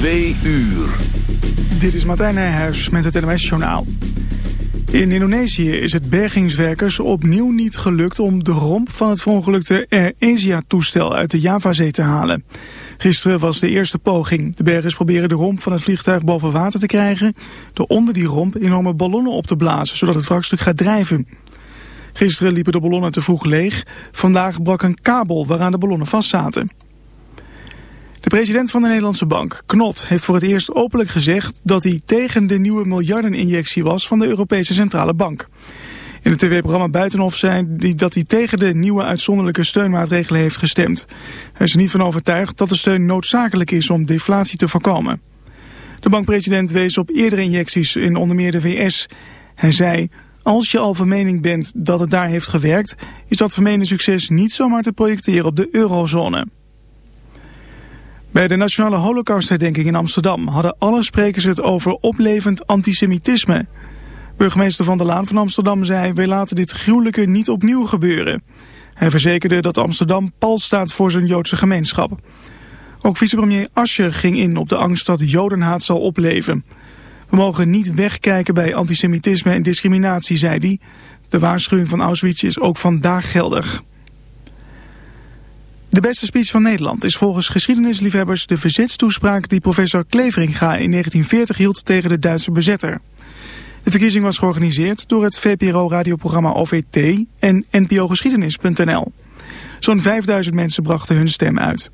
Twee uur. Dit is Martijn Nijhuis met het NOS-journaal. In Indonesië is het bergingswerkers opnieuw niet gelukt om de romp van het verongelukte Air Asia-toestel uit de Javazee te halen. Gisteren was de eerste poging. De bergers proberen de romp van het vliegtuig boven water te krijgen... door onder die romp enorme ballonnen op te blazen, zodat het wrakstuk gaat drijven. Gisteren liepen de ballonnen te vroeg leeg. Vandaag brak een kabel waaraan de ballonnen vastzaten. De president van de Nederlandse Bank, Knot, heeft voor het eerst openlijk gezegd dat hij tegen de nieuwe miljardeninjectie was van de Europese Centrale Bank. In het tv-programma Buitenhof zei hij dat hij tegen de nieuwe uitzonderlijke steunmaatregelen heeft gestemd. Hij is er niet van overtuigd dat de steun noodzakelijk is om deflatie te voorkomen. De bankpresident wees op eerdere injecties in onder meer de VS. Hij zei, als je al van mening bent dat het daar heeft gewerkt, is dat vermeende succes niet zomaar te projecteren op de eurozone. Bij de Nationale Holocaustherdenking in Amsterdam hadden alle sprekers het over oplevend antisemitisme. Burgemeester Van der Laan van Amsterdam zei, wij laten dit gruwelijke niet opnieuw gebeuren. Hij verzekerde dat Amsterdam pal staat voor zijn Joodse gemeenschap. Ook vicepremier Ascher ging in op de angst dat jodenhaat zal opleven. We mogen niet wegkijken bij antisemitisme en discriminatie, zei hij. De waarschuwing van Auschwitz is ook vandaag geldig. De beste speech van Nederland is volgens geschiedenisliefhebbers de verzetstoespraak die professor Kleveringa in 1940 hield tegen de Duitse bezetter. De verkiezing was georganiseerd door het VPRO-radioprogramma OVT en NPOgeschiedenis.nl. Zo'n 5000 mensen brachten hun stem uit.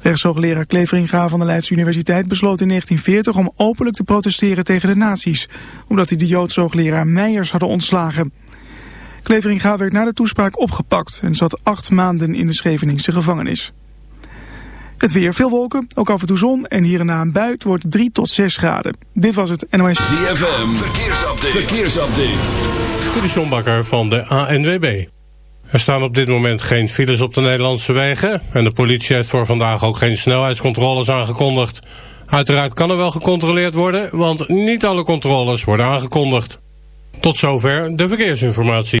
Rechtshoogleraar Kleveringa van de Leidse Universiteit besloot in 1940 om openlijk te protesteren tegen de nazi's, omdat hij de Joodse hoogleraar Meijers hadden ontslagen. Kleveringa werd na de toespraak opgepakt en zat acht maanden in de Scheveningse gevangenis. Het weer, veel wolken, ook af en toe zon en hier en na een buit wordt 3 tot 6 graden. Dit was het NOS. ZFM, verkeersupdate. verkeersupdate. Dit is John Bakker van de ANWB. Er staan op dit moment geen files op de Nederlandse wegen... en de politie heeft voor vandaag ook geen snelheidscontroles aangekondigd. Uiteraard kan er wel gecontroleerd worden, want niet alle controles worden aangekondigd. Tot zover de verkeersinformatie.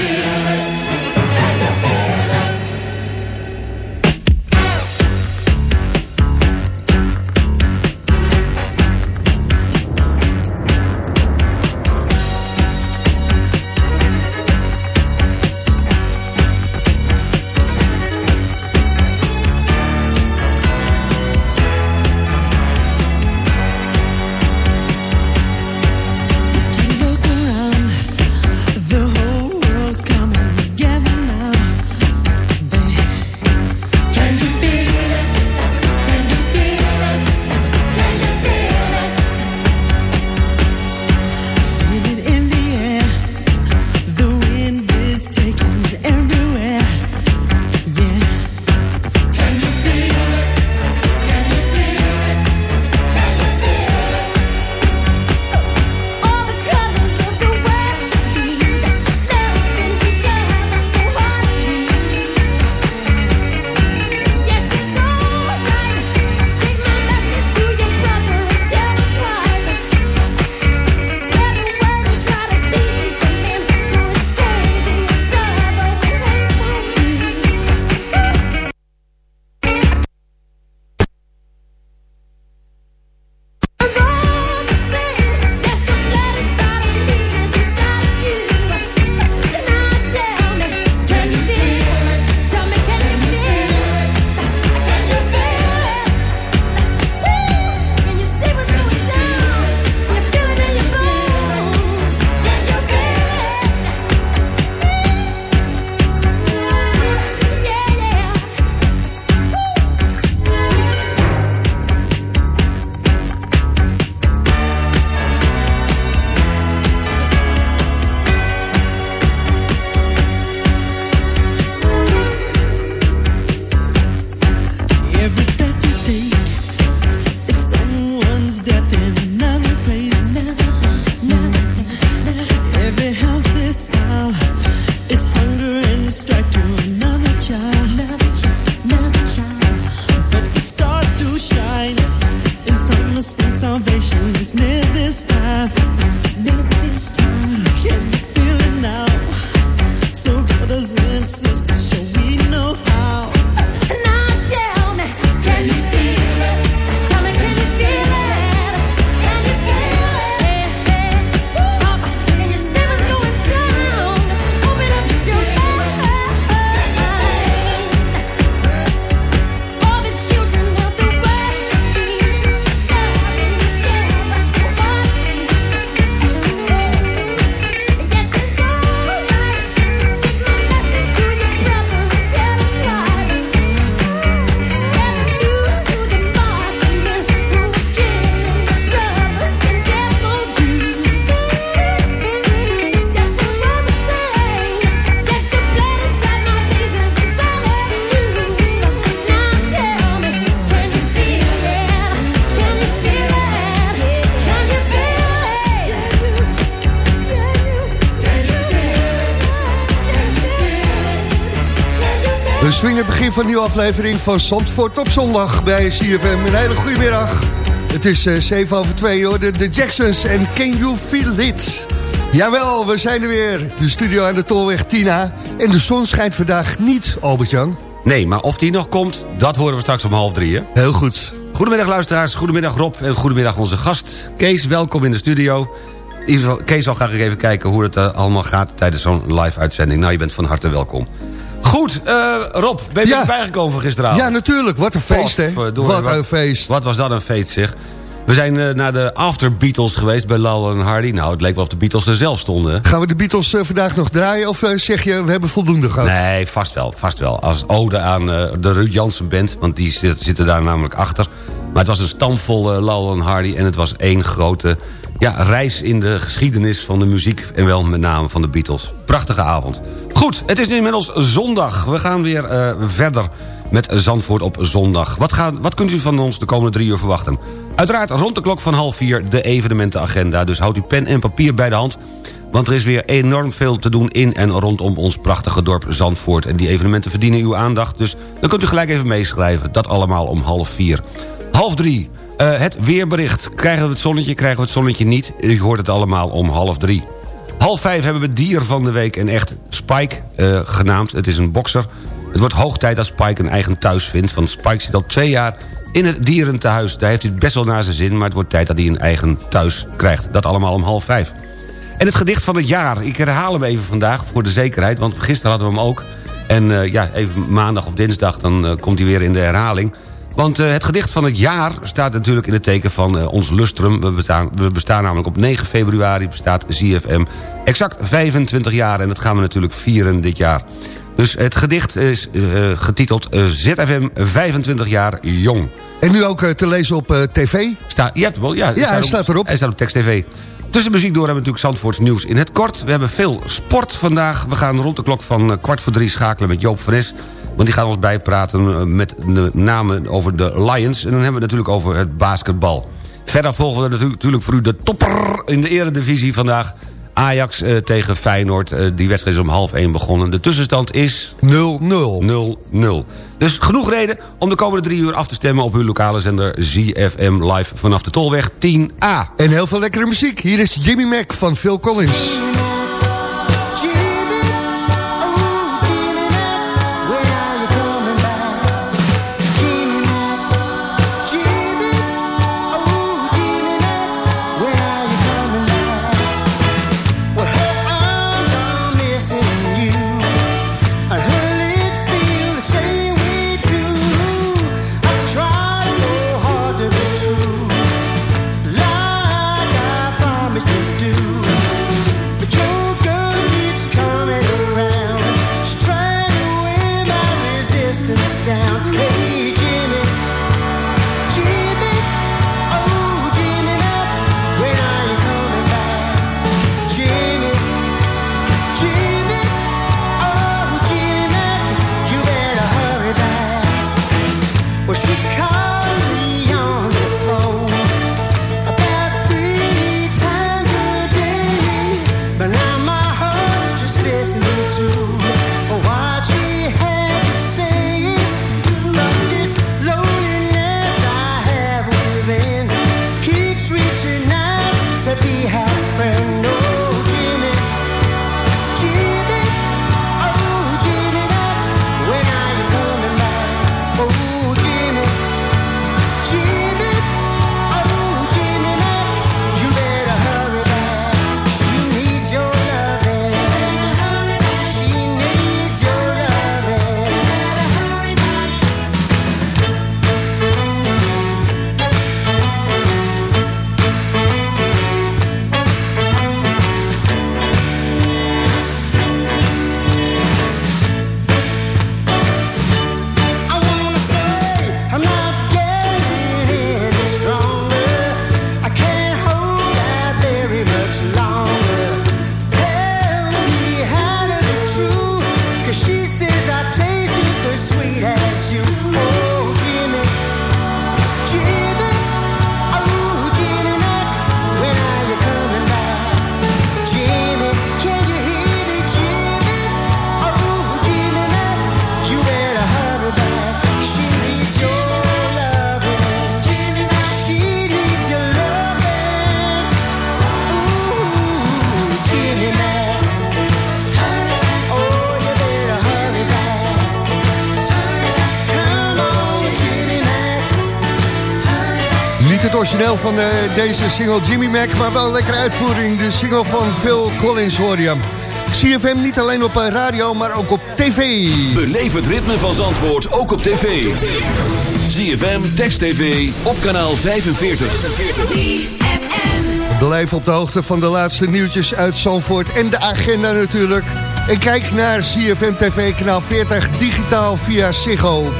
Yeah. Van een nieuwe aflevering van Zandvoort op zondag bij CFM. Een hele goede middag. Het is uh, eh, 7 over 2 hoor, de, de Jacksons en Can You Feel It? Jawel, we zijn er weer. De studio aan de Tolweg Tina. En de zon schijnt vandaag niet, Albert-Jan. Nee, maar of die nog komt, dat horen we straks om half drie. Hè? Heel goed. Goedemiddag luisteraars, goedemiddag Rob en goedemiddag onze gast. Kees, welkom in de studio. Kees zal graag even kijken hoe het uh, allemaal gaat tijdens zo'n live-uitzending. Nou, je bent van harte welkom. Goed, uh, Rob, ben je ja. bijgekomen van gisteravond? Ja, natuurlijk. Wat een feest, hè? Wat een feest. Wat was dat een feest, zeg. We zijn uh, naar de After Beatles geweest bij Lal en Hardy. Nou, het leek wel of de Beatles er zelf stonden. Gaan we de Beatles uh, vandaag nog draaien? Of uh, zeg je, we hebben voldoende gehad? Nee, vast wel, vast wel. Als ode aan de Ruud Jansen band, want die zit, zitten daar namelijk achter. Maar het was een stamvol Lal en Hardy en het was één grote ja, reis in de geschiedenis van de muziek... en wel met name van de Beatles. Prachtige avond. Goed, het is nu inmiddels zondag. We gaan weer uh, verder met Zandvoort op zondag. Wat, wat kunt u van ons de komende drie uur verwachten? Uiteraard rond de klok van half vier de evenementenagenda. Dus houdt u pen en papier bij de hand... Want er is weer enorm veel te doen in en rondom ons prachtige dorp Zandvoort. En die evenementen verdienen uw aandacht. Dus dan kunt u gelijk even meeschrijven. Dat allemaal om half vier. Half drie, uh, het weerbericht. Krijgen we het zonnetje, krijgen we het zonnetje niet? U hoort het allemaal om half drie. Half vijf hebben we dier van de week en echt Spike uh, genaamd. Het is een bokser. Het wordt hoog tijd dat Spike een eigen thuis vindt. Want Spike zit al twee jaar in het dierentehuis. Daar heeft hij best wel naar zijn zin, maar het wordt tijd dat hij een eigen thuis krijgt. Dat allemaal om half vijf. En het gedicht van het jaar. Ik herhaal hem even vandaag voor de zekerheid, want gisteren hadden we hem ook. En uh, ja, even maandag of dinsdag, dan komt hij weer in de herhaling. Want uh, het gedicht van het jaar staat natuurlijk in het teken van uh, ons lustrum. We bestaan, we bestaan namelijk op 9 februari, bestaat ZFM exact 25 jaar. En dat gaan we natuurlijk vieren dit jaar. Dus het gedicht is uh, getiteld ZFM 25 jaar jong. En nu ook te lezen op tv? Sta, je hebt hem wel, ja. Ja, hij staat erop. Hij staat op tekst TV. Tussen muziek door hebben we natuurlijk Zandvoorts nieuws in het kort. We hebben veel sport vandaag. We gaan rond de klok van kwart voor drie schakelen met Joop van Es want die gaan ons bijpraten eh, met de namen over de Lions. En dan hebben we het natuurlijk over het basketbal. Verder volgen we natuurlijk voor u de topper in de eredivisie vandaag. Ajax uh, tegen Feyenoord. Uh, die wedstrijd is om half 1 begonnen. De tussenstand is... 0-0. 0-0. Dus genoeg reden om de komende drie uur af te stemmen... op uw lokale zender ZFM Live vanaf de Tolweg 10A. En heel veel lekkere muziek. Hier is Jimmy Mac van Phil Collins. Van uh, deze single Jimmy Mac, maar wel een lekkere uitvoering. De single van Phil Collins hoor je. CFM niet alleen op radio, maar ook op tv. Beleef het ritme van Zandvoort ook op tv. ZFM, Text TV, op kanaal 45. Blijf op de hoogte van de laatste nieuwtjes uit Zandvoort en de agenda natuurlijk. En kijk naar CFM TV, kanaal 40, digitaal via Ziggo.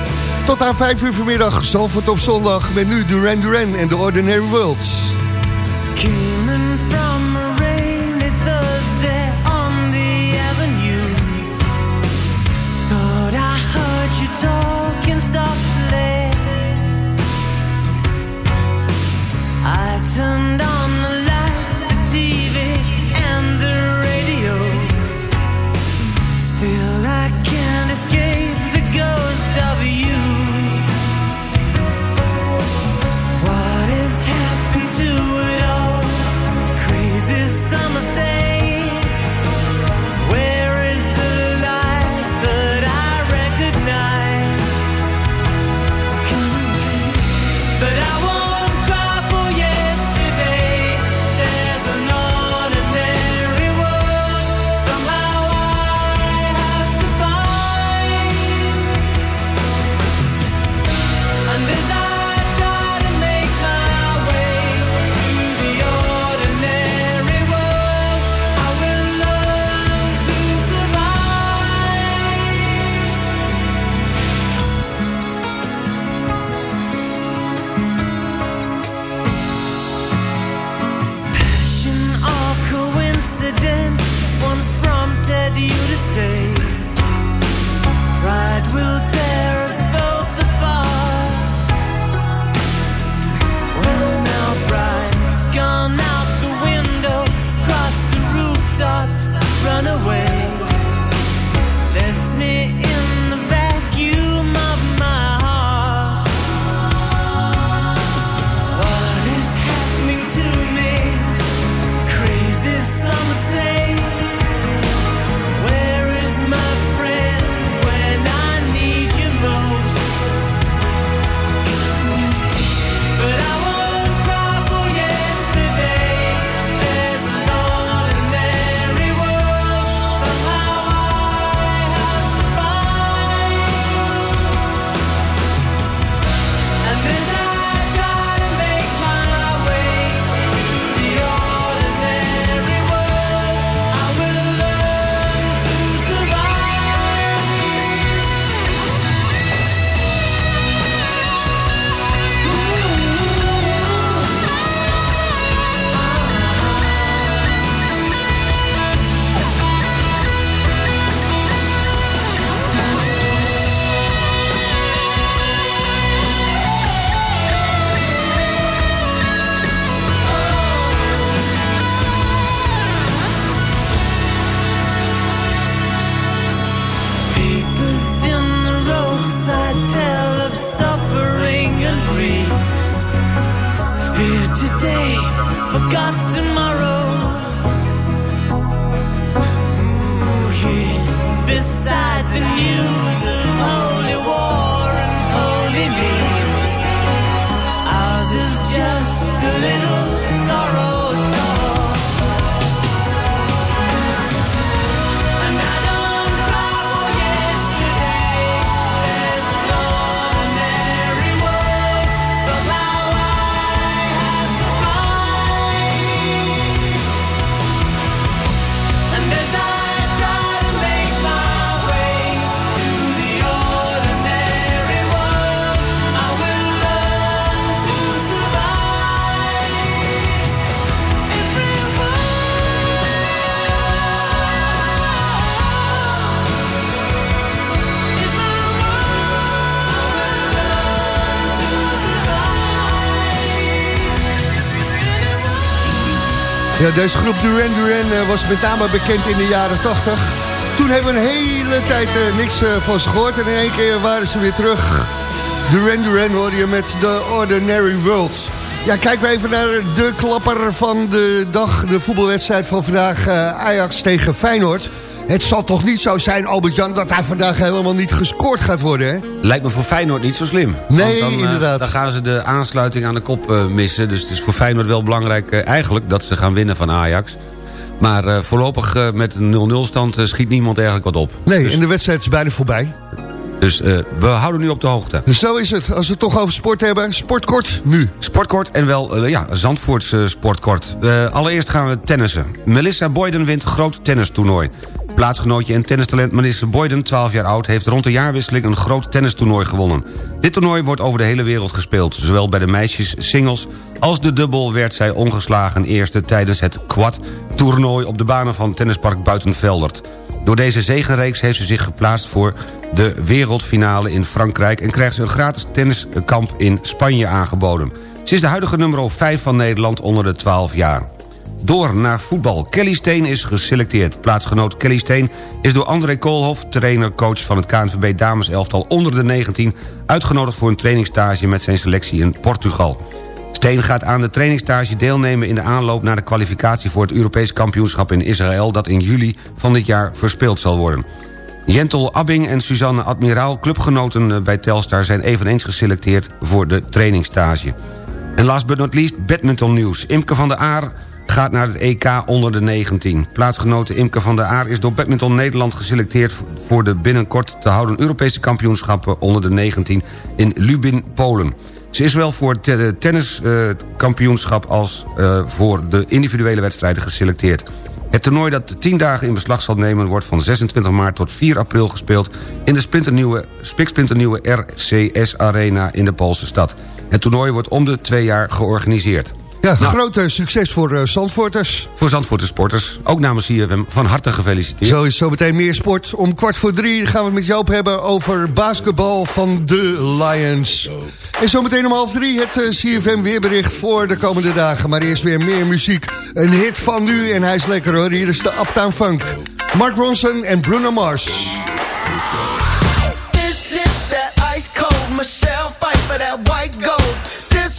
Tot aan 5 uur vanmiddag, Zandvoort op zondag... met nu Duran Duran en The Ordinary Worlds. Ja, deze groep Duran Duran uh, was met name bekend in de jaren 80. Toen hebben we een hele tijd uh, niks uh, van ze gehoord. En in één keer waren ze weer terug. Duran Duran hoor je met The Ordinary World. Ja, kijken we even naar de klapper van de dag. De voetbalwedstrijd van vandaag. Ajax tegen Feyenoord. Het zal toch niet zo zijn, Albert-Jan, dat daar vandaag helemaal niet gescoord gaat worden, hè? Lijkt me voor Feyenoord niet zo slim. Nee, dan, eh, inderdaad. dan gaan ze de aansluiting aan de kop eh, missen. Dus het is voor Feyenoord wel belangrijk eh, eigenlijk dat ze gaan winnen van Ajax. Maar voorlopig met een 0-0 stand schiet niemand eigenlijk wat op. Nee, Dus, en de wedstrijd is bijna voorbij. dus we houden nu op de hoogte. Zo is het. Als we het toch over sport hebben, sportkort nu. Sportkort en wel, ja, Zandvoorts sportkort. Allereerst gaan we tennissen. Melissa Boyden wint groot tennistoernooi. Plaatsgenootje en tennistalent Melissa Boyden, 12 jaar oud... heeft rond de jaarwisseling een groot tennistoernooi gewonnen. Dit toernooi wordt over de hele wereld gespeeld. Zowel bij de meisjes singles als de dubbel werd zij ongeslagen eerste... tijdens het quad-toernooi op de banen van tennispark Buitenveldert. Door deze zegenreeks heeft ze zich geplaatst voor de wereldfinale in Frankrijk... en krijgt ze een gratis tenniskamp in Spanje aangeboden. Ze is de huidige nummer 5 van Nederland onder de 12 jaar. Door naar voetbal. Kelly Steen is geselecteerd. Plaatsgenoot Kelly Steen is door André Koolhof... trainer-coach van het KNVB dameselftal onder de 19... uitgenodigd voor een trainingstage met zijn selectie in Portugal. Steen gaat aan de trainingstage deelnemen in de aanloop naar de kwalificatie voor het Europees kampioenschap in Israël... dat in juli van dit jaar verspeeld zal worden. Jentel Abbing en Suzanne Admiraal, clubgenoten bij Telstar... zijn eveneens geselecteerd voor de trainingstage. En last but not least, badminton nieuws. Imke van der Aar gaat naar het EK onder de 19. Plaatsgenote Imke van der Aar is door Badminton Nederland geselecteerd... voor de binnenkort te houden Europese kampioenschappen onder de 19 in Lubin, Polen. Ze is wel voor het tenniskampioenschap als eh, voor de individuele wedstrijden geselecteerd. Het toernooi dat 10 dagen in beslag zal nemen... wordt van 26 maart tot 4 april gespeeld... in de splinternieuwe, spiksplinternieuwe RCS Arena in de Poolse stad. Het toernooi wordt om de twee jaar georganiseerd. Ja, Nou. groot eh, succes voor uh, Zandvoorters. Voor Zandvoortse sporters, ook namens CFM, van harte gefeliciteerd. Zo is zo meteen meer sport. Om kwart voor drie gaan we het met Joop hebben over basketbal van de Lions. En zometeen om half drie het eh, CFM weerbericht voor de komende dagen. Maar eerst weer meer muziek. Een hit van nu en hij is lekker hoor. Hier is de Uptown Funk. Mark Ronson en Bruno Mars. This hit that ice cold Michelle fight for that white gold.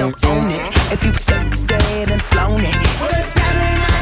jump on it. If you suck, said and flown it. Well, it's Saturday night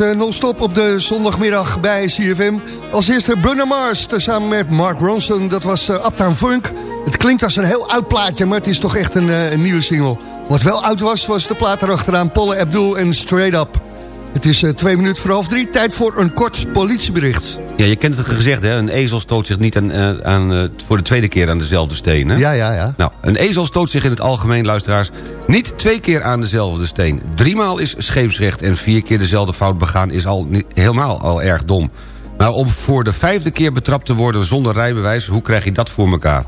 Eh, non-stop op de zondagmiddag bij CFM. Als eerste Bruno Mars, samen met Mark Ronson. Dat was eh, Uptown Funk. Het klinkt als een heel oud plaatje, maar het is toch echt een, eh, een nieuwe single. Wat wel oud was, was de plaat erachteraan Paul Abdul en Straight Up. Het is eh, twee minuten voor half drie. Tijd voor een kort politiebericht. Ja, je kent het gezegd, hè? Een ezel stoot zich niet aan, eh, aan, eh, voor de tweede keer aan dezelfde steen, hè? Ja, ja, ja. Nou, een ezel stoot zich in het algemeen, luisteraars... niet twee keer aan dezelfde steen. Driemaal is scheepsrecht en vier keer dezelfde fout begaan... is al niet, helemaal al erg dom. Maar om voor de vijfde keer betrapt te worden zonder rijbewijs... hoe krijg je dat voor elkaar?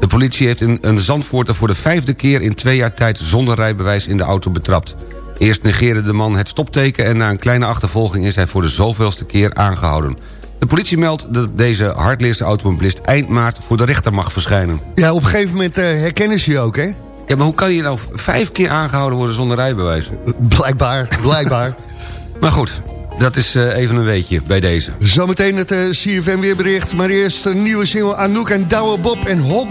De politie heeft een, een Zandvoorter voor de vijfde keer in twee jaar tijd... zonder rijbewijs in de auto betrapt. Eerst negeerde de man het stopteken... en na een kleine achtervolging is hij voor de zoveelste keer aangehouden. De politie meldt dat deze hardleerste automobilist eind maart voor de rechter mag verschijnen. Ja, op een gegeven moment eh, herkennen ze je ook, hè? Ja, maar hoe kan je nou vijf keer aangehouden worden zonder rijbewijs? Blijkbaar, blijkbaar. Maar goed, dat is eh, even een weetje bij deze. Zometeen het eh, CFM weerbericht. Maar eerst een nieuwe single Anouk en Douwe Bob en Hold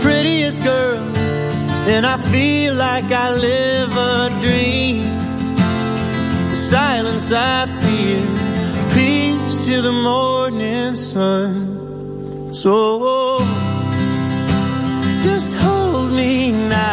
prettiest girl, and I feel like I live a dream. The silence I feel, peace to the morning sun. So just hold me now.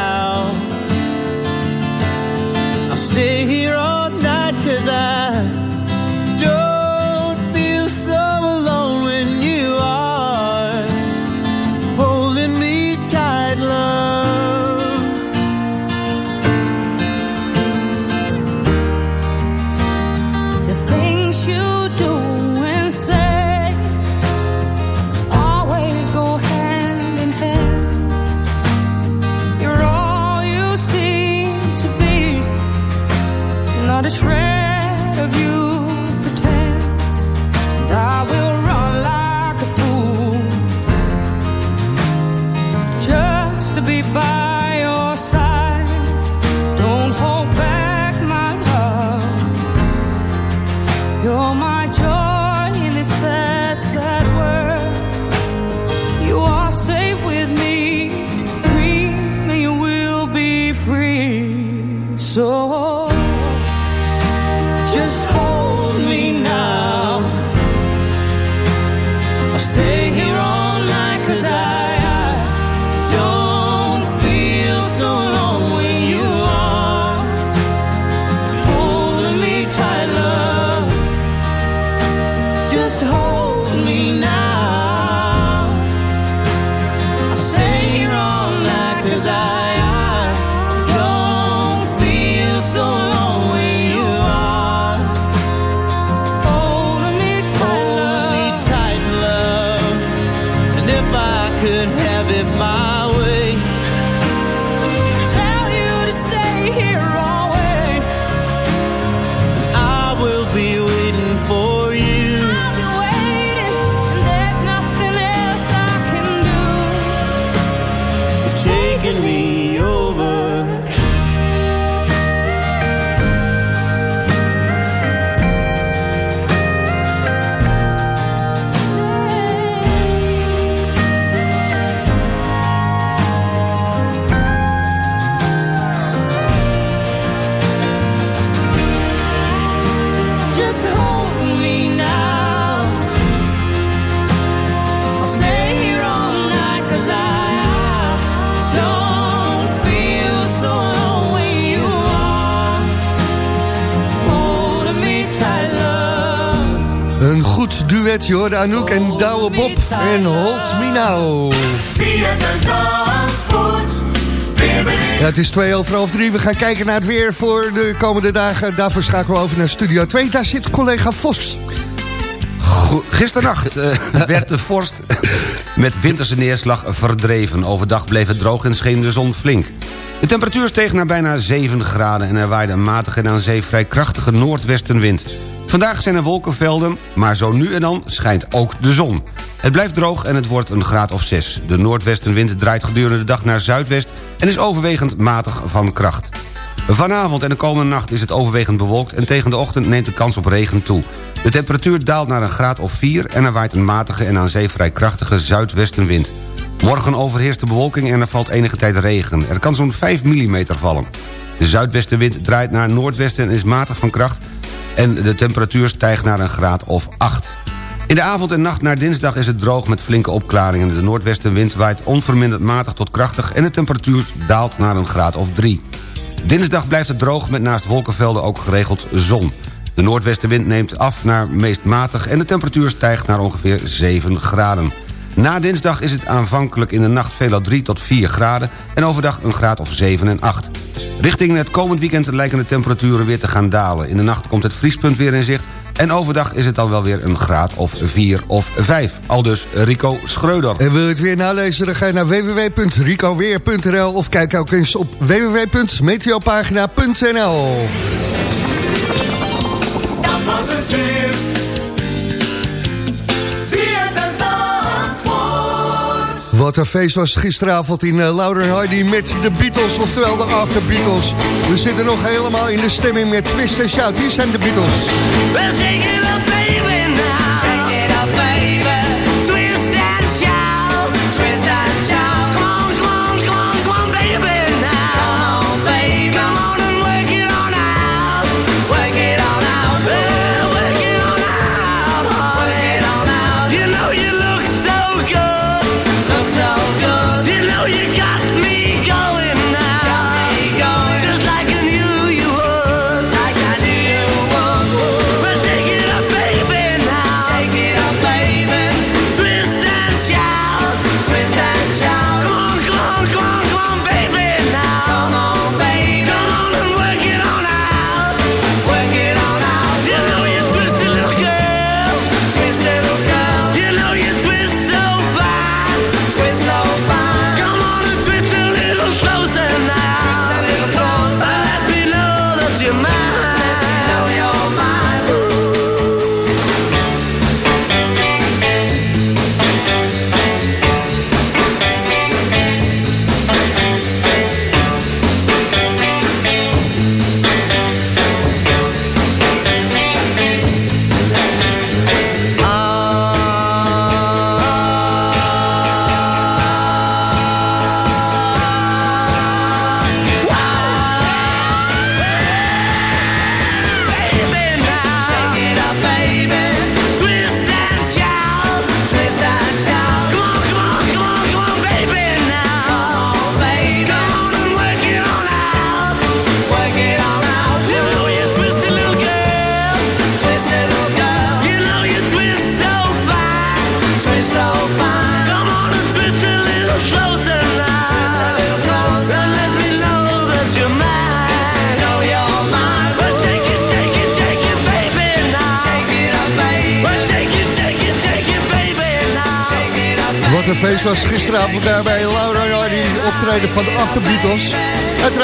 Duet, je hoorde Anouk en Douwe Bob en Hold Me Now. Ja, het is twee over half drie. We gaan kijken naar het weer voor de komende dagen. Daarvoor schakelen we over naar Studio 2. Daar zit collega Vos. Gisternacht eh, werd de vorst met winterse neerslag verdreven. Overdag bleef het droog en scheen de zon flink. De temperatuur steeg naar bijna 7 graden... en er waaide een matige en aan zee vrij krachtige noordwestenwind. Vandaag zijn er wolkenvelden, maar zo nu en dan schijnt ook de zon. Het blijft droog en het wordt een graad of 6. De noordwestenwind draait gedurende de dag naar zuidwest... en is overwegend matig van kracht. Vanavond en de komende nacht is het overwegend bewolkt... en tegen de ochtend neemt de kans op regen toe. De temperatuur daalt naar een graad of 4... en er waait een matige en aan zee vrij krachtige zuidwestenwind. Morgen overheerst de bewolking en er valt enige tijd regen. Er kan zo'n 5 mm vallen. De zuidwestenwind draait naar noordwesten en is matig van kracht... en de temperatuur stijgt naar een graad of 8. In de avond en nacht naar dinsdag is het droog met flinke opklaringen. De noordwestenwind waait onverminderd matig tot krachtig... en de temperatuur daalt naar een graad of 3. Dinsdag blijft het droog met naast wolkenvelden ook geregeld zon. De noordwestenwind neemt af naar meest matig... en de temperatuur stijgt naar ongeveer 7 graden. Na dinsdag is het aanvankelijk in de nacht veelal 3 tot 4 graden... en overdag een graad of 7 en 8. Richting het komend weekend lijken de temperaturen weer te gaan dalen. In de nacht komt het vriespunt weer in zicht... en overdag is het dan wel weer een graad of 4 of 5. Aldus Rico Schreuder. En wil je het weer nalezen, dan ga je naar www.ricoweer.nl... of kijk ook eens op www.meteopagina.nl. Dat was het weer. Wat een feest was gisteravond in uh, Laura Hardy met de Beatles, oftewel de After Beatles. We zitten nog helemaal in de stemming met Twist en Shout. Hier zijn de Beatles.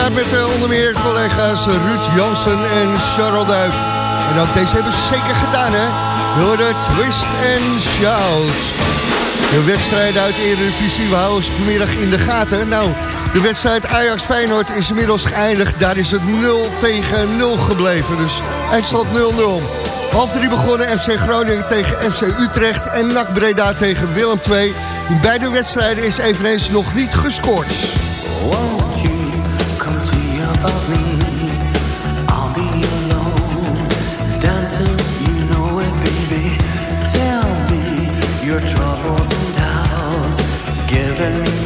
Met eh, onder meer collega's Ruud Jansen en Charles Duif. En ook deze hebben ze zeker gedaan, hè? Door de Twist and Shout. De wedstrijd uit Eredivisie, we houden vanmiddag in de gaten. Nou, de wedstrijd Ajax-Feyenoord is inmiddels geëindigd. Daar is het 0 tegen 0 gebleven, dus eindstand 0-0. Half drie begonnen FC Groningen tegen FC Utrecht en NAC Breda tegen Willem II. In beide wedstrijden is eveneens nog niet gescoord. Won't your troubles and doubts, giving everything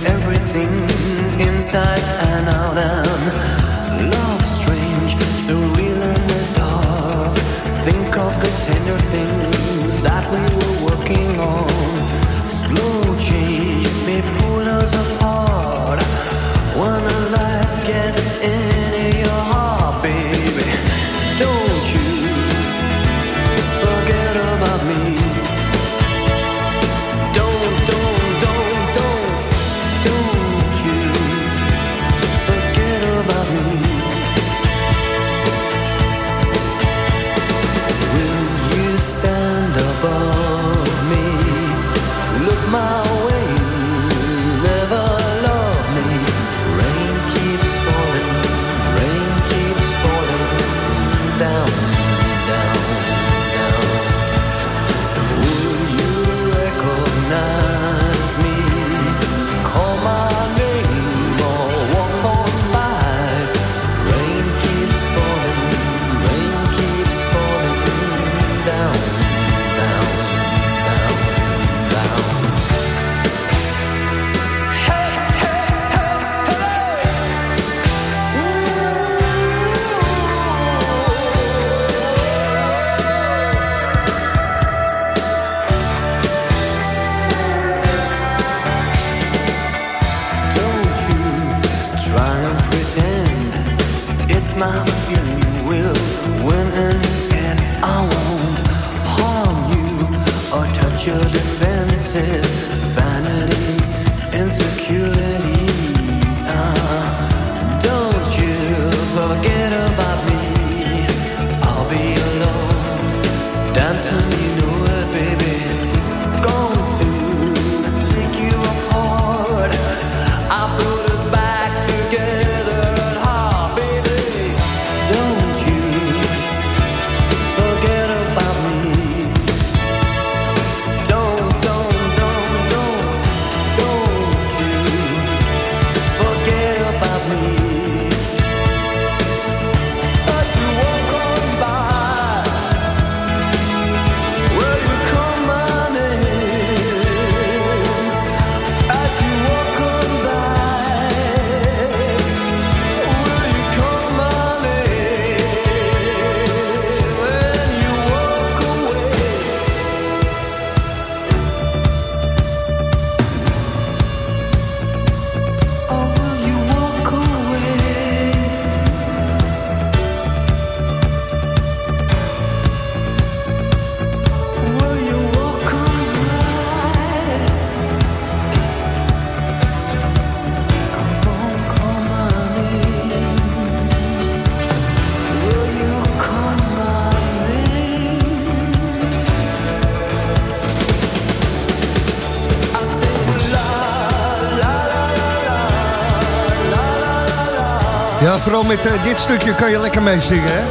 vooral met eh, dit stukje kan je lekker meezingen, hè?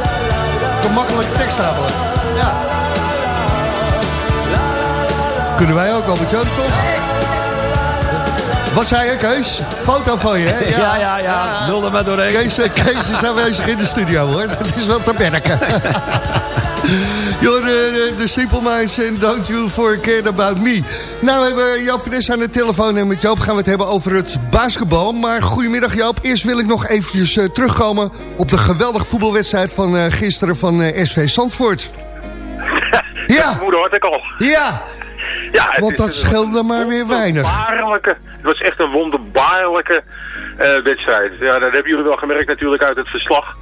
Een makkelijke tekst. Ja. Kunnen wij ook, Albert Jan, toch? Wat zei je, Kees? Foto van je, hè? Ja, ja, ja. Nul er maar doorheen. Kees, eh, Kees is aanwezig in de studio, hoor. Dat is wel te merken. Joh, de, de Simple Minds en Don't You Forget About Me. Nou, we hebben Joop Fres aan de telefoon en met Joop gaan we het hebben over het basketbal. Maar goedemiddag Joop, eerst wil ik nog eventjes eh, terugkomen op de geweldige voetbalwedstrijd van eh, gisteren van eh, SV Zandvoort. Ja. Moeder had ik al. Ja, Ja, want dat scheelde maar weer weinig. Het was echt een wonderbaarlijke wedstrijd. Ja, dat hebben jullie wel gemerkt natuurlijk uit het verslag.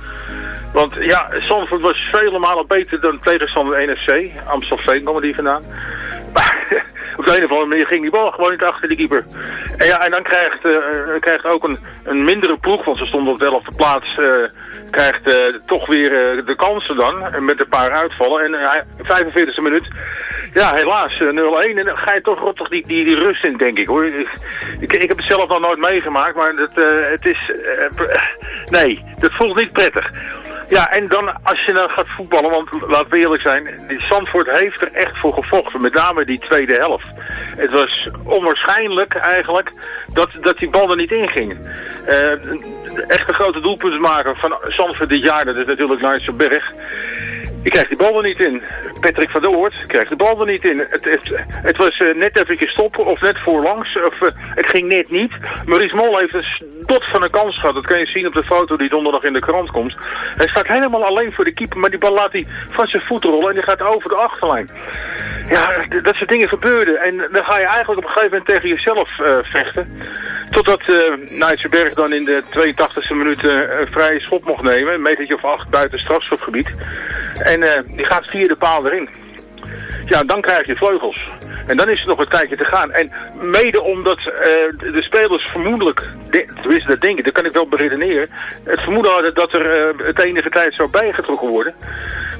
Want ja, Zandvoort was vele malen beter dan tegenstander NSC. Amstelveen kwam die vandaan. Maar op de een of andere manier ging die bal gewoon niet achter de keeper. En ja, en dan krijgt, eh, krijgt ook een, een mindere ploeg, want ze stonden op de 11e plaats, eh, krijgt eh, toch weer eh, de kansen dan, met een paar uitvallen. En uh, 45e minuut, ja helaas, eh, 0-1. En dan ga je toch rottig die, die, rust in, denk ik hoor. Ik, ik, heb het zelf nog nooit meegemaakt, maar eh, het is, eh, nee, dat voelt niet prettig. Ja, en dan als je dan gaat voetballen, want laten we eerlijk zijn, Zandvoort heeft er echt voor gevochten. Met name die tweede helft. Het was onwaarschijnlijk eigenlijk dat, dat die bal er niet in ging. Eh, echt een grote doelpuntenmaker van Zandvoort dit jaar, dat is natuurlijk Nigel Berg. Die krijgt die bal er niet in. Patrick van der Hoort krijgt de bal er niet in. Het, het, was eh, net even stoppen of net voorlangs. Of, eh, het ging net niet. Maurice Mol heeft een dot van een kans gehad. Dat kan je zien op de foto die donderdag in de krant komt. Hij staat helemaal alleen voor de keeper. Maar die bal laat hij van zijn voeten rollen. En die gaat over de achterlijn. Ja, dat soort dingen gebeurden. En dan ga je eigenlijk op een gegeven moment tegen jezelf eh, vechten. Totdat uh, Nigel Berg dan in de 82e minuut eh, een vrije schop mocht nemen. Een metertje of acht buiten het strafschopgebied. En eh, die gaat via de paal erin. Ja, dan krijg je vleugels. En dan is er nog een tijdje te gaan. En mede omdat eh, de spelers vermoedelijk, de- tenminste dat denk ik, dat kan ik wel beredeneren, het vermoeden hadden dat er eh, het enige tijd zou bijgetrokken worden.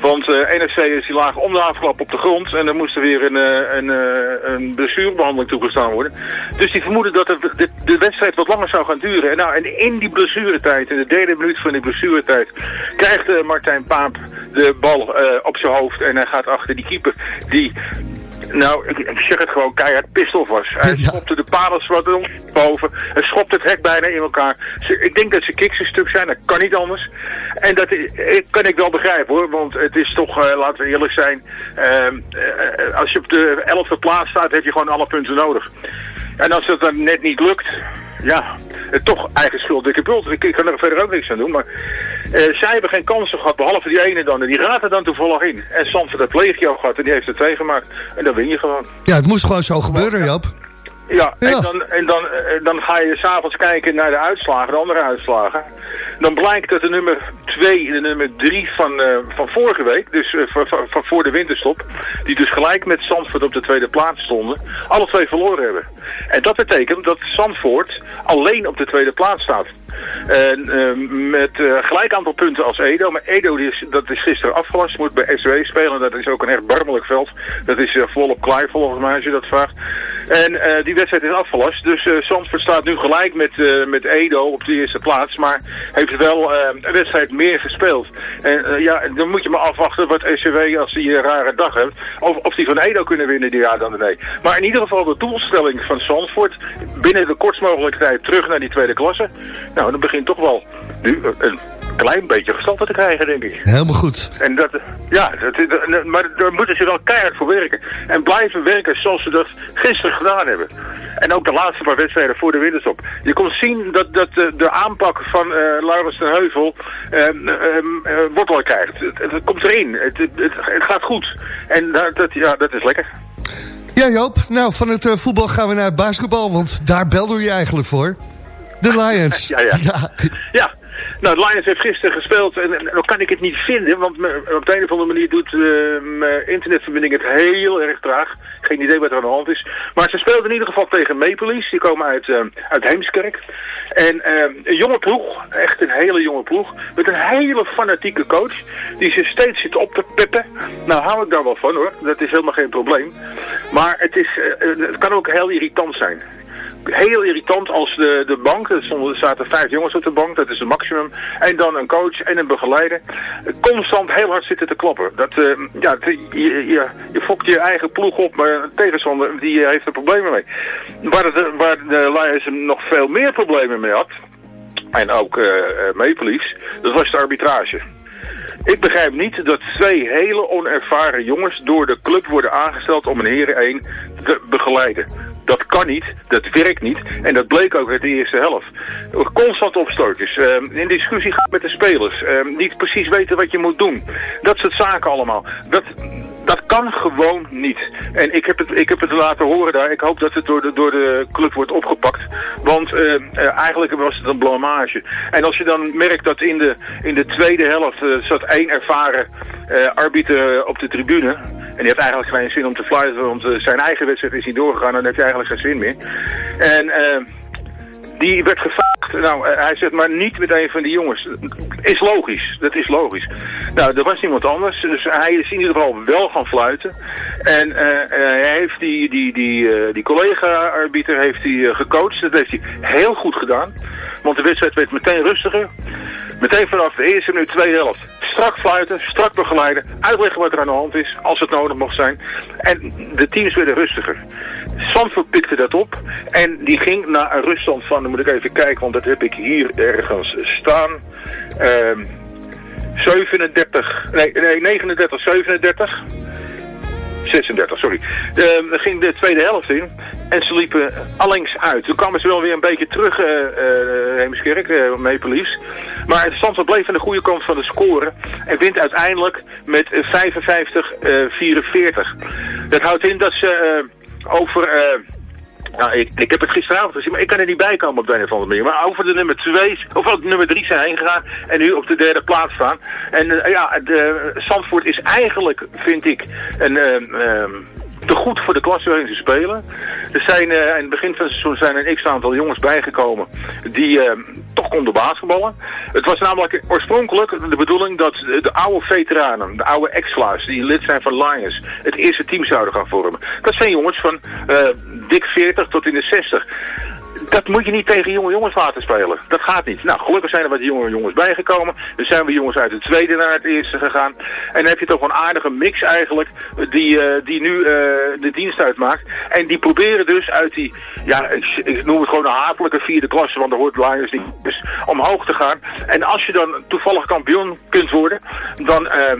Want eh NFC is die laag om de afklap op de grond en er moest er weer een, een, een blessurebehandeling toegestaan worden. Dus die vermoeden dat de, de, wedstrijd wat langer zou gaan duren. En, nou, en in die blessuretijd, in de derde minuut van die blessuretijd, krijgt Martijn Paap de bal op zijn hoofd en hij gaat achter die keeper die nou, ik, ik zeg het gewoon keihard pistof was. Hij schopte de palen wat boven. Hij schopte het hek bijna in elkaar. Ik denk dat ze een stuk zijn. Dat kan niet anders. En dat ik, kan ik wel begrijpen hoor. Want het is toch, eh, laten we eerlijk zijn. ehm, eh, als je op de elfde plaats staat, heb je gewoon alle punten nodig. En als dat dan net niet lukt, ja, toch eigen schuld, dikke bult. Ik, ik kan er verder ook niks aan doen. Maar eh, zij hebben geen kansen gehad, behalve die ene dan. En die raad er dan toevallig in. En Zandvoort heeft legio gehad en die heeft er twee gemaakt. En dan win je gewoon. Ja, het moest gewoon zo gebeuren, Joop. Ja, Ja. en, dan, en dan, eh, dan ga je s'avonds kijken naar de uitslagen, de andere uitslagen. Dan blijkt dat de nummer 2 en de nummer 3 van, eh, van vorige week, dus eh, van, van, voor de winterstop, die dus gelijk met Zandvoort op de tweede plaats stonden, alle twee verloren hebben. En dat betekent dat Zandvoort alleen op de tweede plaats staat. En, met gelijk aantal punten als Edo. Maar Edo die is, dat is gisteren afgelast. Moet bij SW spelen. Dat is ook een echt barmelijk veld. Dat is volop klaar volgens mij als je dat vraagt. En eh, die wedstrijd is afgelast. Dus eh Zandvoort staat nu gelijk met, eh, met Edo op de eerste plaats. Maar heeft wel een wedstrijd meer gespeeld. En ja, dan moet je maar afwachten wat SCW als die een rare dag heeft. Of, of die van Edo kunnen winnen die jaar dan nee. Maar in ieder geval de doelstelling van Zandvoort. Binnen de kortst mogelijke tijd terug naar die tweede klasse. Nou, dan begint toch wel nu een klein beetje gestalte te krijgen, denk ik. Helemaal goed. En dat, ja, dat, dat- maar daar moeten ze wel keihard voor werken. En blijven werken zoals ze dat gisteren gedaan hebben. En ook de laatste paar wedstrijden voor de winterstop. Je kon zien dat, dat de, de aanpak van eh Laurens ten Heuvel ehm, eh, wortel krijgt. Het, het komt erin. Het, het, gaat goed. En dat, dat, ja, dat is lekker. Ja, Joop. Nou, van het eh, voetbal gaan we naar het basketbal, want daar belde je eigenlijk voor. De Lions. Ja, ja. Ja, nou, Lions heeft gisteren gespeeld en, dan kan ik het niet vinden, want me- op de een of andere manier doet eh, mijn internetverbinding het heel erg traag. Geen idee wat er aan de hand is. Maar ze speelden in ieder geval tegen Maple die komen uit, eh, uit Heemskerk. En eh, een jonge ploeg, echt een hele jonge ploeg, met een hele fanatieke coach, die zich steeds zit op te peppen. Nou, hou ik daar wel van hoor, dat is helemaal geen probleem. Maar het, is, eh, eh, het kan ook heel irritant zijn. Heel irritant als de, de bank, er, zaten vijf jongens op de bank, dat is het maximum. En dan een coach en een begeleider. Constant heel hard zitten te klappen. Dat, eh, ja, je, je, je fokt je eigen ploeg op, maar een tegenstander die eh, heeft er problemen mee. Waar, het, waar de Lions nog veel meer problemen mee had, en ook eh eh, Maple dat was de arbitrage. Ik begrijp niet dat twee hele onervaren jongens door de club worden aangesteld om een heren 1 te begeleiden. Dat kan niet, dat werkt niet en dat bleek ook uit de eerste helft. Constant opstootjes, eh, in discussie gaan met de spelers, eh, niet precies weten wat je moet doen. Dat soort zaken allemaal. Dat, dat kan gewoon niet. En ik heb, het, ik heb het laten horen daar. Ik hoop dat het door de, door de club wordt opgepakt. Want eh, eh, eigenlijk was het een blamage. En als je dan merkt dat in de, in de tweede helft eh, zat één ervaren eh, arbiter op de tribune. En die heeft eigenlijk geen zin om te fluiten, want zijn eigen wedstrijd is niet doorgegaan. Dan heb je eigenlijk geen zin meer. En... eh, die werd gevraagd, nou, eh, hij zegt maar niet met een van die jongens. Is logisch, dat is logisch. Nou, er was niemand anders, dus hij is in ieder geval wel gaan fluiten. En eh, eh, hij heeft die, die, die, die collega-arbiter heeft hij gecoacht, dat heeft hij heel goed gedaan. Want de wedstrijd werd meteen rustiger. Meteen vanaf de eerste minuut, tweede helft. Strak fluiten, strak begeleiden, uitleggen wat er aan de hand is, als het nodig mocht zijn. En de teams werden rustiger. Zandvoort pikte dat op en die ging naar een ruststand van, dan moet ik even kijken, want dat heb ik hier ergens staan. Ehm 37, nee, nee 39, 37. 36, sorry. Ehm, dan ging de tweede helft in en ze liepen allengs uit. Toen kwamen ze wel weer een beetje terug, eh uh, Heemskerk, eh, Maple Leafs. Maar het stand bleef aan de goede kant van de score en wint uiteindelijk met eh, 55-44. dat houdt in dat ze eh, over... eh, nou, ik, ik heb het gisteravond gezien, maar ik kan er niet bij komen op de een of andere manier. Maar over de nummer 2, of op de nummer 3 zijn heen gegaan en nu op de derde plaats staan. En eh, ja, de, Zandvoort is eigenlijk, vind ik, een... ehm, ehm, te goed voor de klasse waarin ze spelen. Er zijn eh, in het begin van het seizoen zijn een x-aantal jongens bijgekomen die eh, toch konden basketballen. Het was namelijk oorspronkelijk de bedoeling dat de, de oude veteranen, de oude ex-slaars die lid zijn van Lions, het eerste team zouden gaan vormen. Dat zijn jongens van eh, dik 40 tot in de 60 dat moet je niet tegen jonge jongens laten spelen. Dat gaat niet. Nou, gelukkig zijn er wat jonge jongens bijgekomen. Er zijn we jongens uit het tweede naar het eerste gegaan. En dan heb je toch een aardige mix eigenlijk, die, eh, die nu eh, de dienst uitmaakt. En die proberen dus uit die, ja, ik, noem het gewoon een hatelijke vierde klasse, want de hoort Lions dus omhoog te gaan. En als je dan toevallig kampioen kunt worden, dan... eh,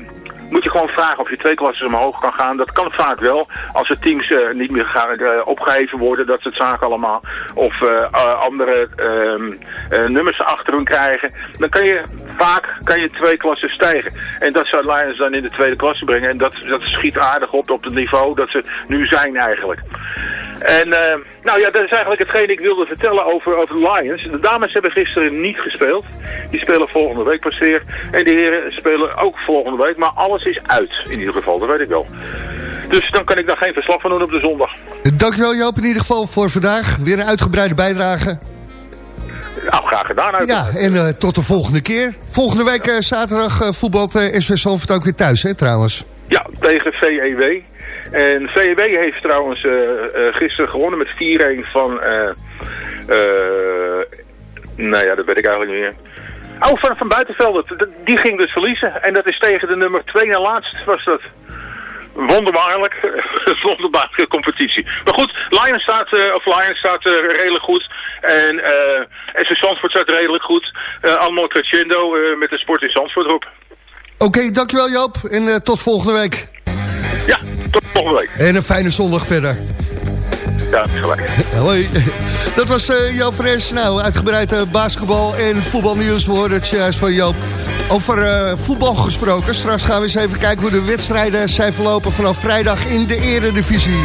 moet je gewoon vragen of je twee klassen omhoog kan gaan. Dat kan vaak wel. Als de teams eh, niet meer gaan, eh, opgeheven worden, dat soort zaken allemaal. Of eh, andere ehm, eh, nummers achter hun krijgen. Dan kan je vaak kan je twee klassen stijgen. En dat zou Lions dan in de tweede klasse brengen. En dat, dat schiet aardig op op het niveau dat ze nu zijn eigenlijk. En eh, nou ja, dat is eigenlijk hetgeen ik wilde vertellen over, over de Lions. De dames hebben gisteren niet gespeeld. Die spelen volgende week pas weer. En de heren spelen ook volgende week. Maar alles is uit in ieder geval, dat weet ik wel. Dus dan kan ik daar geen verslag van doen op de zondag. Dankjewel Joop in ieder geval voor vandaag. Weer een uitgebreide bijdrage. Nou, graag gedaan. uit. Ja, en eh, tot de volgende keer. Volgende week eh, zaterdag voetbalt SV Zandvoort ook weer thuis, hè, trouwens. Ja, tegen VEW. En VEW heeft trouwens eh, eh, gisteren gewonnen met 4-1 van... eh nou ja, dat weet ik eigenlijk niet meer. Oh, van, van Buitenveld. Die ging dus verliezen. En dat is tegen de nummer 2 na laatst was dat. Wonderbaarlijk. Wonderbaarlijke competitie. Maar goed, Lions staat, of Lions staat eh, redelijk goed. En SV Zandvoort staat redelijk goed. Eh, allemaal crescendo met de sport in Zandvoort. Oké, dankjewel Joop. En tot volgende week. Ja, tot volgende week. En een fijne zondag verder. Ja, gelijk. Hoi. Dat was eh Joop Fres. Nou, uitgebreid eh, basketbal en voetbalnieuws. We hoorden het juist van Joop. Over eh, voetbal gesproken. Straks gaan we eens even kijken hoe de wedstrijden zijn verlopen vanaf vrijdag in de eredivisie.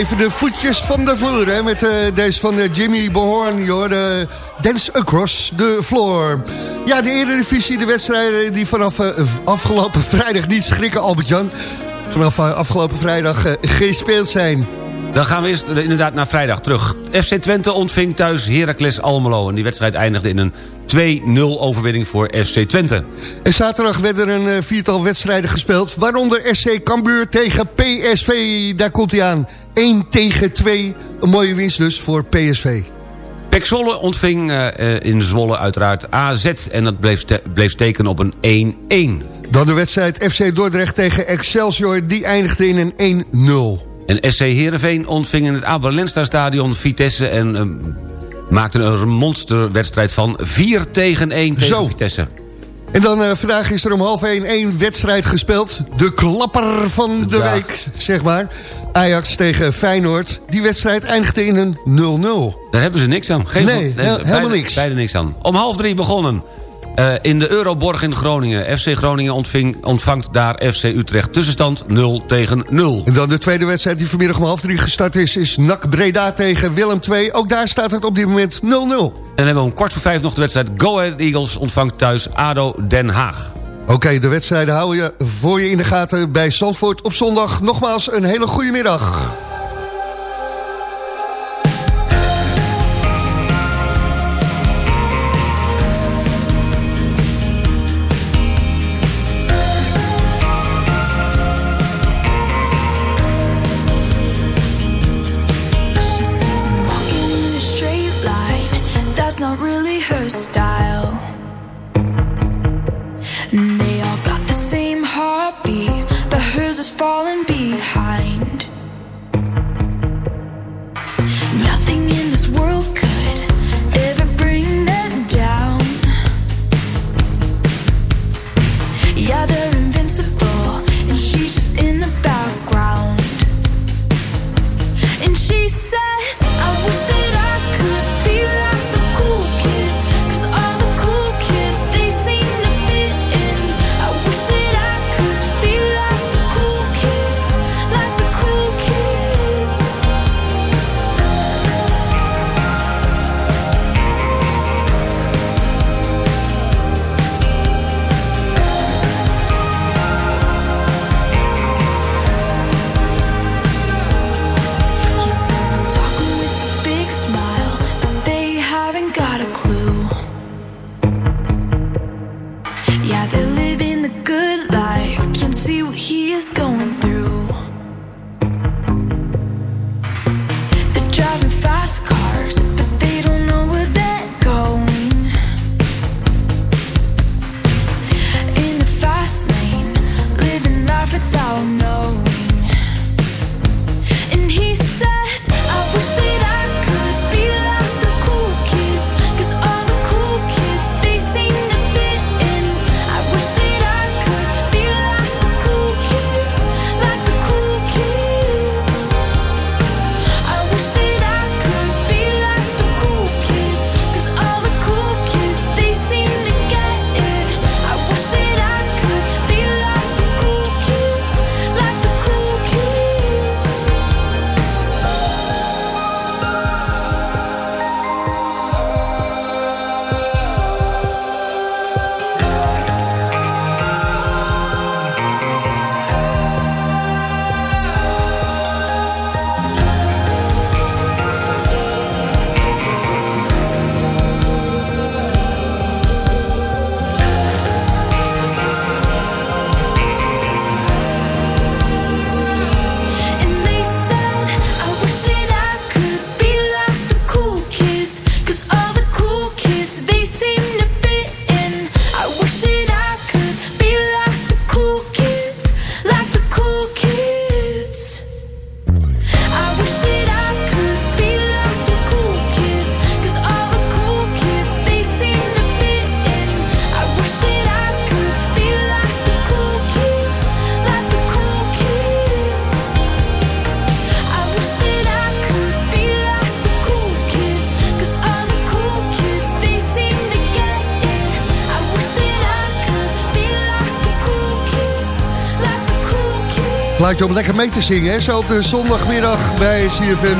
Even de voetjes van de vloer, hè, met eh, deze van eh, Jimmy Behorn, joh, de Dance Across the Floor. Ja, de Eredivisie, de wedstrijden die vanaf eh, afgelopen vrijdag niet schrikken, Albert-Jan. Vanaf eh, afgelopen vrijdag eh, gespeeld zijn. Dan gaan we eerst eh, inderdaad naar vrijdag terug. FC Twente ontving thuis Heracles Almelo. En die wedstrijd eindigde in een 2-0 overwinning voor FC Twente. En zaterdag werden er een eh, viertal wedstrijden gespeeld... waaronder SC Cambuur tegen PSV. Daar komt hij aan. 1 tegen 2. Een mooie winst dus voor PSV. Pek Zwolle ontving eh, in Zwolle uiteraard AZ. En dat bleef, bleef steken op een 1-1. Dan de wedstrijd FC Dordrecht tegen Excelsior. Die eindigde in een 1-0. En SC Heerenveen ontving in het Abel Lenstra stadion Vitesse... en eh, maakte er een monsterwedstrijd van 4 tegen 1 tegen Zo. Vitesse. En dan eh, vandaag is er om half 1 één wedstrijd gespeeld. De klapper van de week, zeg maar. Ajax tegen Feyenoord. Die wedstrijd eindigde in een 0-0. Daar hebben ze niks aan. Geen Nee, beide- helemaal niks. Beide niks aan. Om half drie begonnen. Eh, in de Euroborg in Groningen. FC Groningen ontving, ontvangt daar FC Utrecht. Tussenstand 0 tegen 0. En dan de tweede wedstrijd die vanmiddag om half drie gestart is... is NAC Breda tegen Willem II. Ook daar staat het op dit moment 0-0. En dan hebben we om kwart voor vijf nog de wedstrijd Go Ahead Eagles ontvangt thuis ADO Den Haag. Oké, de wedstrijden hou je voor je in de gaten bij Zandvoort op zondag. Nogmaals, een hele goede middag. Plaatje om lekker mee te zingen, hè? zo op de zondagmiddag bij CFM.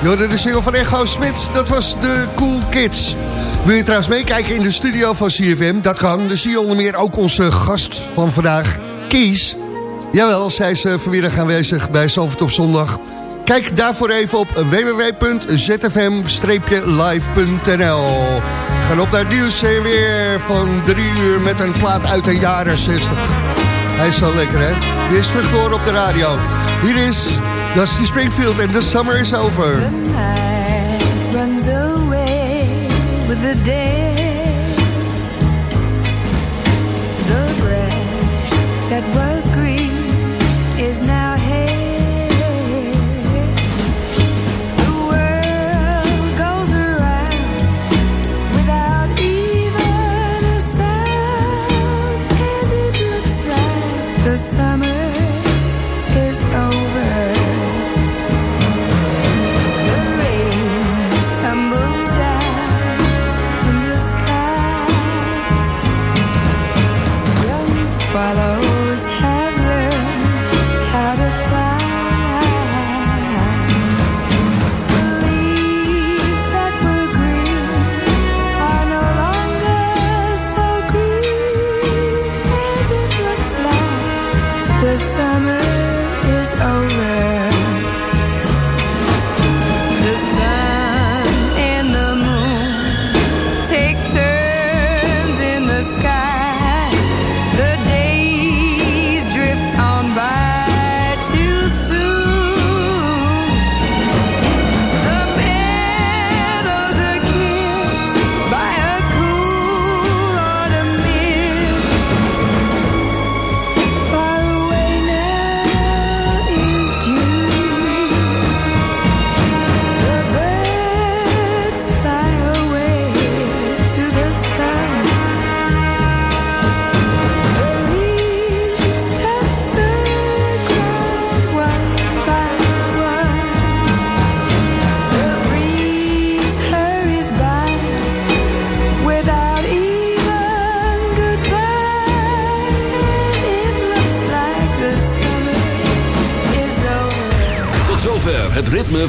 Je hoorde de single van Echo Smit, dat was de Cool Kids. Wil je trouwens meekijken in de studio van CFM? Dat kan, dus zie je onder meer ook onze gast van vandaag, Kies. Jawel, zij is eh, vanmiddag aanwezig bij Zalvert op zondag. Kijk daarvoor even op www.zfm-live.nl Gaan op naar nieuws weer van drie uur met een plaat uit de jaren 60. Hij is zo lekker, hè? Weer is terug te horen op de radio. Hier is Dusty Springfield en The Summer is Over. The night runs away with the day. That was green is now